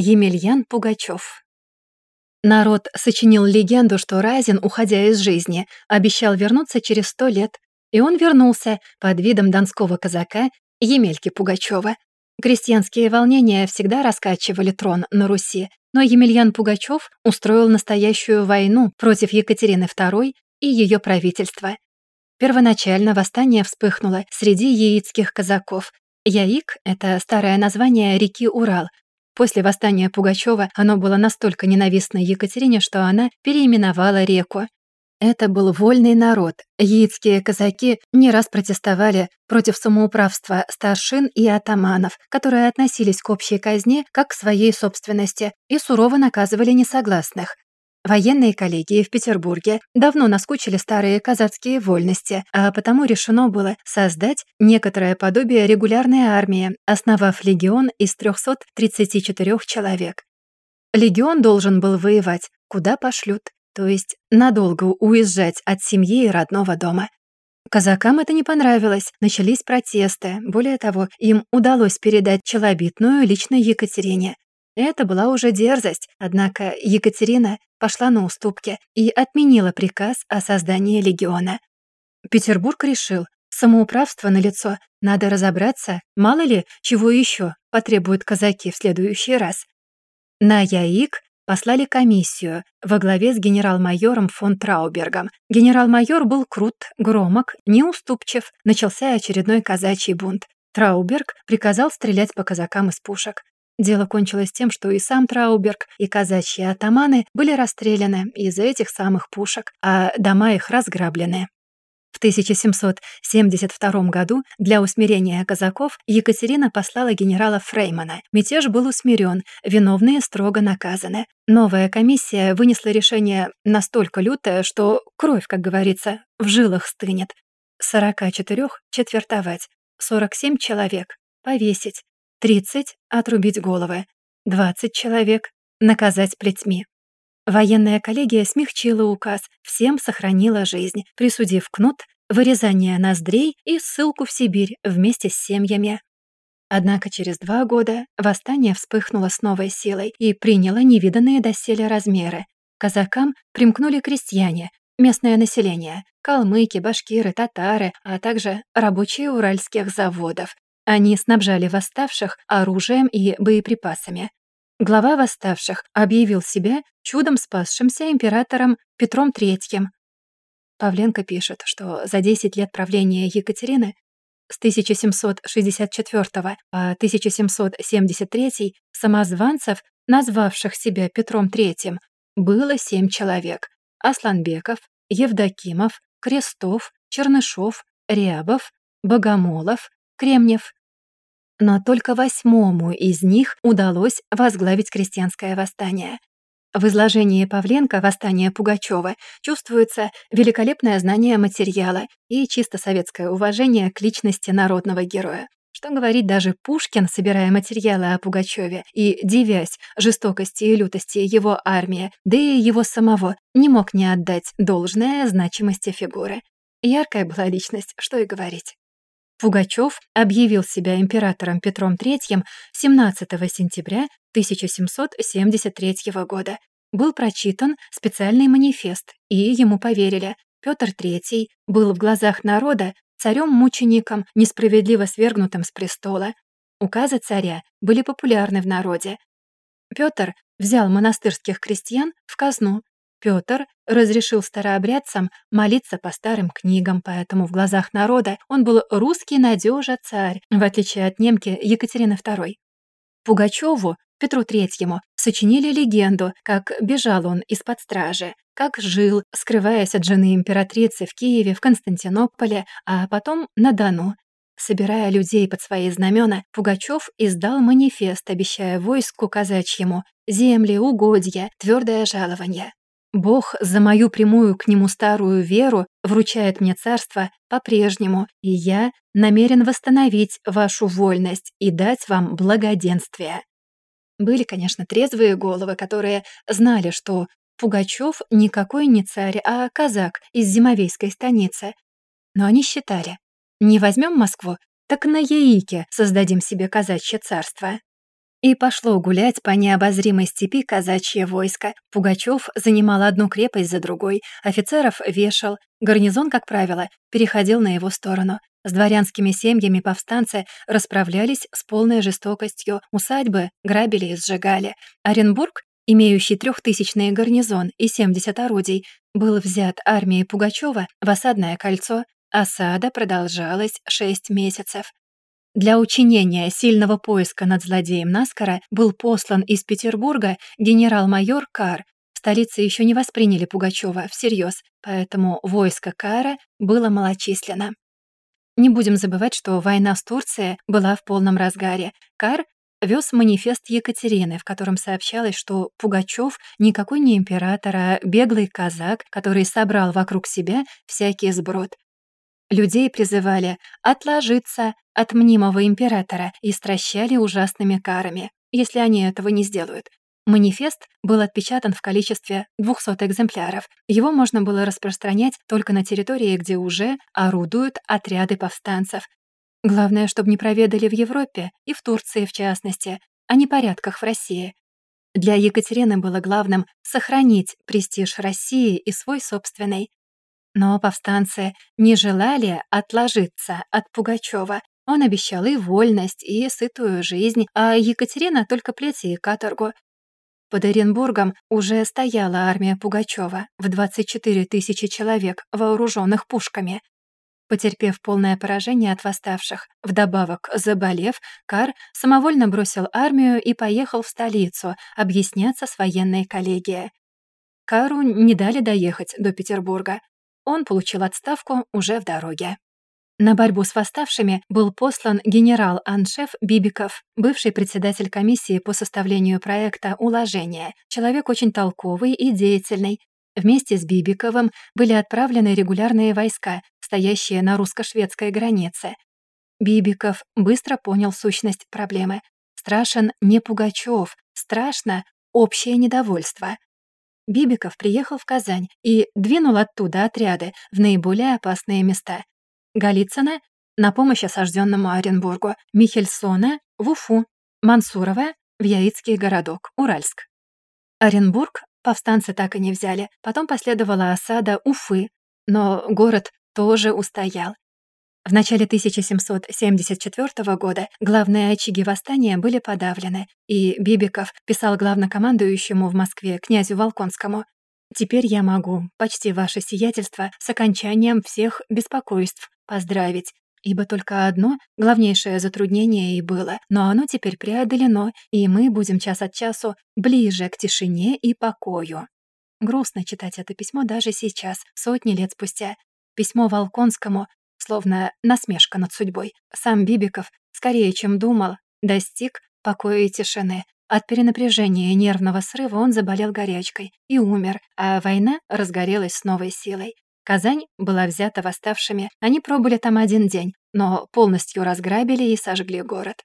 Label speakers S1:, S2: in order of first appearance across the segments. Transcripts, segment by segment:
S1: Емельян Пугачев. Народ сочинил легенду, что Разин, уходя из жизни, обещал вернуться через сто лет. И он вернулся под видом донского казака Емельки Пугачева. Крестьянские волнения всегда раскачивали трон на Руси, но Емельян Пугачев устроил настоящую войну против Екатерины II и ее правительства. Первоначально восстание вспыхнуло среди яицких казаков. Яик — это старое название реки Урал, После восстания Пугачева оно было настолько ненавистно Екатерине, что она переименовала реку. Это был вольный народ. Яицкие казаки не раз протестовали против самоуправства старшин и атаманов, которые относились к общей казне как к своей собственности и сурово наказывали несогласных. Военные коллегии в Петербурге давно наскучили старые казацкие вольности, а потому решено было создать некоторое подобие регулярной армии, основав легион из 334 человек. Легион должен был воевать, куда пошлют, то есть надолго уезжать от семьи и родного дома. Казакам это не понравилось, начались протесты. Более того, им удалось передать челобитную лично Екатерине. Это была уже дерзость, однако Екатерина пошла на уступки и отменила приказ о создании легиона. Петербург решил, самоуправство на лицо, надо разобраться, мало ли, чего еще потребуют казаки в следующий раз. На Яик послали комиссию во главе с генерал-майором фон Траубергом. Генерал-майор был крут, громок, неуступчив, начался очередной казачий бунт. Трауберг приказал стрелять по казакам из пушек. Дело кончилось тем, что и сам Трауберг, и казачьи атаманы были расстреляны из этих самых пушек, а дома их разграблены. В 1772 году для усмирения казаков Екатерина послала генерала Фреймана. Мятеж был усмирен, виновные строго наказаны. Новая комиссия вынесла решение настолько лютое, что кровь, как говорится, в жилах стынет. 44 четвертовать, 47 человек повесить, 30 — отрубить головы, 20 человек — наказать плетьми. Военная коллегия смягчила указ, всем сохранила жизнь, присудив кнут, вырезание ноздрей и ссылку в Сибирь вместе с семьями. Однако через два года восстание вспыхнуло с новой силой и приняло невиданные доселе размеры. Казакам примкнули крестьяне, местное население, калмыки, башкиры, татары, а также рабочие уральских заводов, они снабжали восставших оружием и боеприпасами. Глава восставших объявил себя чудом спасшимся императором Петром III. Павленко пишет, что за 10 лет правления Екатерины с 1764 по 1773 самозванцев, назвавших себя Петром III, было семь человек – Асланбеков, Евдокимов, Крестов, Чернышов, Рябов, Богомолов, Кремнев. Но только восьмому из них удалось возглавить крестьянское восстание. В изложении Павленко «Восстание Пугачева» чувствуется великолепное знание материала и чисто советское уважение к личности народного героя. Что говорить, даже Пушкин, собирая материалы о Пугачеве и дивясь жестокости и лютости его армии, да и его самого, не мог не отдать должное значимости фигуры. Яркая была личность, что и говорить. Пугачев объявил себя императором Петром III 17 сентября 1773 года. Был прочитан специальный манифест, и ему поверили. Петр III был в глазах народа царем-мучеником, несправедливо свергнутым с престола. Указы царя были популярны в народе. Петр взял монастырских крестьян в казну, Петр разрешил старообрядцам молиться по старым книгам, поэтому в глазах народа он был русский надежа царь, в отличие от немки Екатерины II. Пугачеву, Петру Третьему, сочинили легенду, как бежал он из-под стражи, как жил, скрываясь от жены императрицы в Киеве, в Константинополе, а потом на Дону. Собирая людей под свои знамена, Пугачев издал манифест, обещая войску казачьему земли, угодья, твердое жалование. Бог за мою прямую к нему старую веру вручает мне царство по-прежнему, и я намерен восстановить вашу вольность и дать вам благоденствие». Были, конечно, трезвые головы, которые знали, что Пугачев никакой не царь, а казак из зимовейской станицы. Но они считали, не возьмем Москву, так на Яике создадим себе казачье царство. И пошло гулять по необозримой степи казачье войско. Пугачев занимал одну крепость за другой, офицеров вешал. Гарнизон, как правило, переходил на его сторону. С дворянскими семьями повстанцы расправлялись с полной жестокостью, усадьбы грабили и сжигали. Оренбург, имеющий трехтысячный гарнизон и 70 орудий, был взят армией Пугачева в осадное кольцо. Осада продолжалась шесть месяцев. Для учинения сильного поиска над злодеем Наскара был послан из Петербурга генерал-майор Кар. В столице еще не восприняли Пугачева всерьез, поэтому войско Кара было малочисленно. Не будем забывать, что война с Турцией была в полном разгаре. Кар вез манифест Екатерины, в котором сообщалось, что Пугачев никакой не император, а беглый казак, который собрал вокруг себя всякий сброд. Людей призывали отложиться от мнимого императора и стращали ужасными карами, если они этого не сделают. Манифест был отпечатан в количестве 200 экземпляров. Его можно было распространять только на территории, где уже орудуют отряды повстанцев. Главное, чтобы не проведали в Европе и в Турции в частности, о непорядках в России. Для Екатерины было главным сохранить престиж России и свой собственный. Но повстанцы не желали отложиться от Пугачева. Он обещал и вольность, и сытую жизнь, а Екатерина только плети и каторгу. Под Оренбургом уже стояла армия Пугачева в 24 тысячи человек, вооруженных пушками. Потерпев полное поражение от восставших, вдобавок заболев, Кар самовольно бросил армию и поехал в столицу объясняться с военной коллегией. Кару не дали доехать до Петербурга. Он получил отставку уже в дороге. На борьбу с восставшими был послан генерал-аншеф Бибиков, бывший председатель комиссии по составлению проекта «Уложения», человек очень толковый и деятельный. Вместе с Бибиковым были отправлены регулярные войска, стоящие на русско-шведской границе. Бибиков быстро понял сущность проблемы. Страшен не Пугачев, страшно общее недовольство. Бибиков приехал в Казань и двинул оттуда отряды в наиболее опасные места. Голицына — на помощь осажденному Оренбургу, Михельсона — в Уфу, Мансурова — в Яицкий городок, Уральск. Оренбург повстанцы так и не взяли, потом последовала осада Уфы, но город тоже устоял. В начале 1774 года главные очаги восстания были подавлены, и Бибиков писал главнокомандующему в Москве князю Волконскому «Теперь я могу, почти ваше сиятельство, с окончанием всех беспокойств поздравить, ибо только одно главнейшее затруднение и было, но оно теперь преодолено, и мы будем час от часу ближе к тишине и покою». Грустно читать это письмо даже сейчас, сотни лет спустя. Письмо Волконскому словно насмешка над судьбой. Сам Бибиков, скорее чем думал, достиг покоя и тишины. От перенапряжения и нервного срыва он заболел горячкой и умер, а война разгорелась с новой силой. Казань была взята восставшими, они пробыли там один день, но полностью разграбили и сожгли город.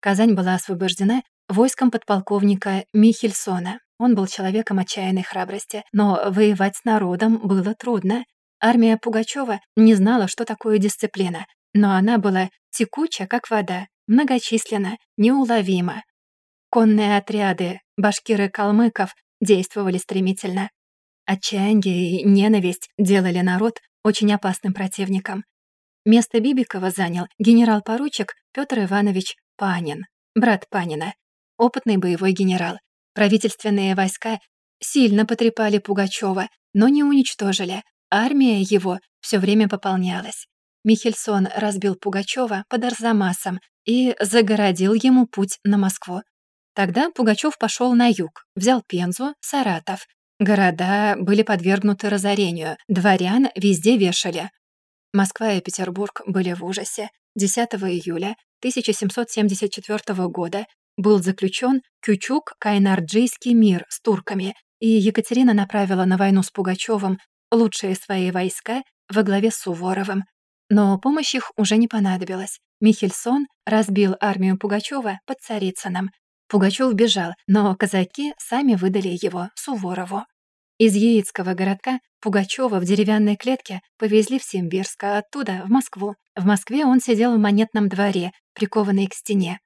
S1: Казань была освобождена войском подполковника Михельсона. Он был человеком отчаянной храбрости, но воевать с народом было трудно. Армия Пугачева не знала, что такое дисциплина, но она была текуча, как вода, многочисленна, неуловима. Конные отряды башкиры-калмыков действовали стремительно. Отчаяние и ненависть делали народ очень опасным противником. Место Бибикова занял генерал-поручик Петр Иванович Панин, брат Панина, опытный боевой генерал. Правительственные войска сильно потрепали Пугачева, но не уничтожили, Армия его все время пополнялась. Михельсон разбил Пугачева под Арзамасом и загородил ему путь на Москву. Тогда Пугачев пошел на юг, взял Пензу, Саратов. Города были подвергнуты разорению, дворян везде вешали. Москва и Петербург были в ужасе. 10 июля 1774 года был заключен Кючук-Кайнарджийский мир с турками, и Екатерина направила на войну с Пугачевым лучшие свои войска во главе с Суворовым. Но помощь их уже не понадобилась. Михельсон разбил армию Пугачева под Царицыном. Пугачев бежал, но казаки сами выдали его Суворову. Из Яицкого городка Пугачева в деревянной клетке повезли в Симбирск, а оттуда — в Москву. В Москве он сидел в монетном дворе, прикованный к стене.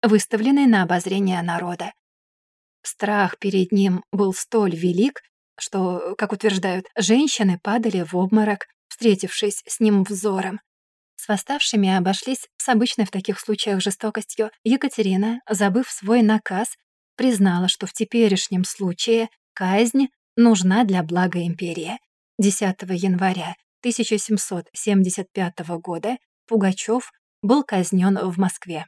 S1: выставленный на обозрение народа. Страх перед ним был столь велик, что, как утверждают, женщины падали в обморок, встретившись с ним взором. С восставшими обошлись с обычной в таких случаях жестокостью. Екатерина, забыв свой наказ, признала, что в теперешнем случае казнь нужна для блага империи. 10 января 1775 года Пугачев был казнен в Москве.